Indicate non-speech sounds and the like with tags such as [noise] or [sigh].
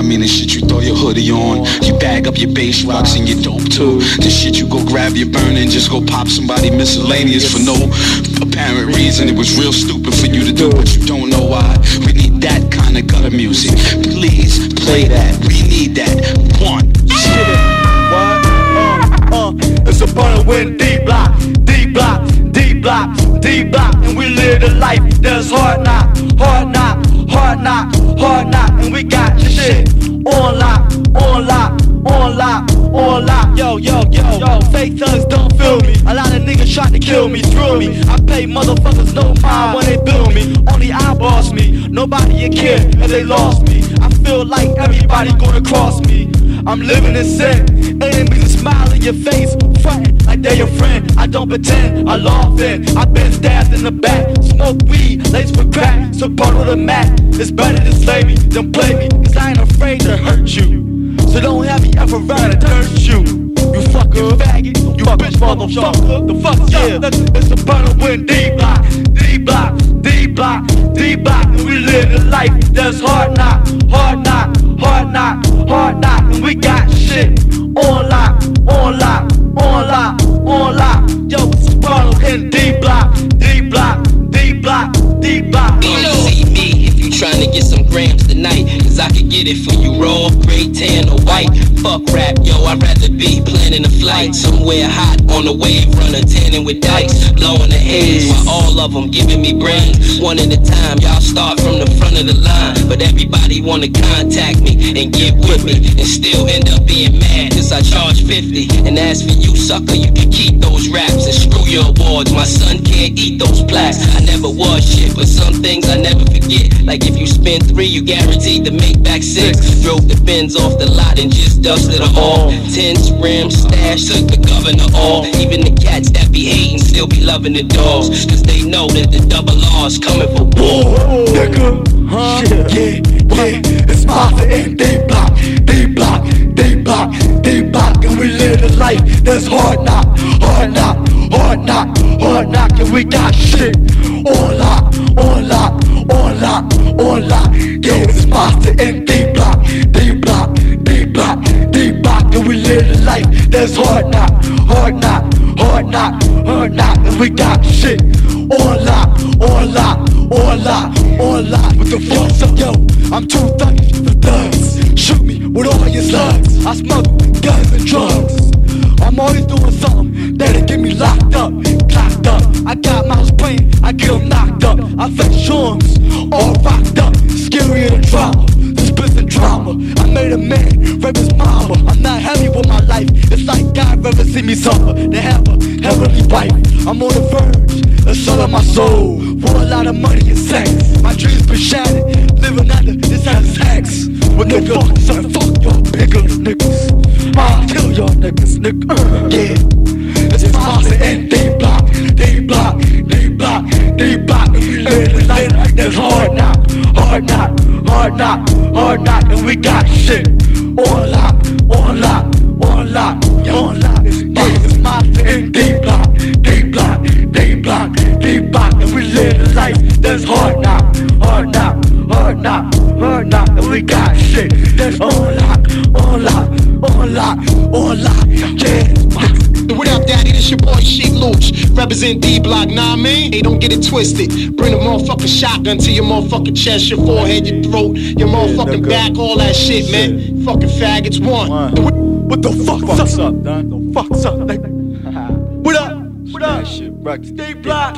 I mean the shit you throw your hoodie on. You bag up your bass rocks and your dope too. The shit you go grab your burn and just go pop somebody miscellaneous for no apparent reason. It was real stupid for you to do, but you don't know why. We need that kind of gutter music. Please play that. We need that. One. shit. What? Uh, uh, it's a burner with D block, D block, D block, D block, and we live the life that's hard knock, hard knock, hard knock, hard knock, shit on lock, on lock, on lock, on lock. Yo, yo, yo, yo, fake thugs don't feel me. A lot of niggas tried to kill me, thrill me. I pay motherfuckers no mind when they bill me. Only I boss me. Nobody you care if they lost me. I feel like everybody gonna cross me. I'm living in sin. Enemies smile in your face, frontin' like they're your friend. Don't pretend, I laugh in. I've been stabbed in the back, smoke weed, laced with crack. So bottle the mat. It's better to slay me than play me, cause I ain't afraid to hurt you. So don't have me ever run and dirt you. You fucking faggot, you bitch motherfucker. The fuck yeah, it's a burner with D block, D block, D block, D block. And we live a life that's hard knock, hard knock, hard knock, hard knock. And we got shit in D block, D block, D block, D block. Come see me if you trying to get some grams tonight. I could get it for you raw, gray, tan, or white. Fuck rap, yo, I'd rather be planning a flight somewhere hot on a wave, running tanning with dikes, blowing the haze while all of them giving me brains. One at a time, y'all start from the front of the line. But everybody wanna contact me and get with me and still end up being mad. Cause I charge 50. And as for you, sucker, you can keep those raps and screw your awards. My son can't eat those plaques. I never was shit, but some things I never forget. Like if you spend three, you guaranteed to make back six. Drove the Benz off the lot and just dusted them all. Tents, rims, stash, took the governor off. Even the cats that be hating still be loving the dogs. Cause they know that the double R's coming for war. nigga. Huh? Yeah, yeah, it's Mafia and D block, they block, they block, they block, and we live a life that's hard knock, hard knock, hard knock, hard knock, and we got shit on lock, on lock, on lock, on lock. Yeah, it's Mafia and D block, D block, D block, D block, and we live a life that's hard knock, hard knock, hard knock, hard knock, and we got shit on lock, on lock, on lock, on lock. What the fuck's up, yo? I'm too thuggish for thugs. Shoot me with all your slugs. I smuggle guns and drugs. I'm always doing something that'll get me locked up, locked up. I got mouse charms, all rocked up, scarier than drama. Spitting drama. I made a man, rap his mama. I'm not happy with my life. It's like God rather see me suffer than have a heavenly wife. I'm on the verge, of my soul. For a lot of money and sex. My dreams been shattered, living under this house sex. With no fuck, son, fuck y'all bigger niggas. I'll kill y'all niggas, nigga. Yeah. It's Monster and Got shit on lock, on lock, on lock, on lock. Yeah, it's Monster and D block, D block, D block, D block. And we live a life that's hard knock, hard knock, hard knock, hard knock. And we got shit that's on lock, on lock, on lock, on lock. Yeah. What up, daddy? This your boy Sheek Louch. Represent D Block, nah, I mean? Hey, don't get it twisted. Bring a motherfucking shotgun to your motherfucking chest, your forehead, your throat, your motherfucking back, all that shit, man. Fucking faggots, one. What, what the fuck fuck's up, Don? The fuck's up, nigga? [laughs] What up? What up? Shit, Stay block.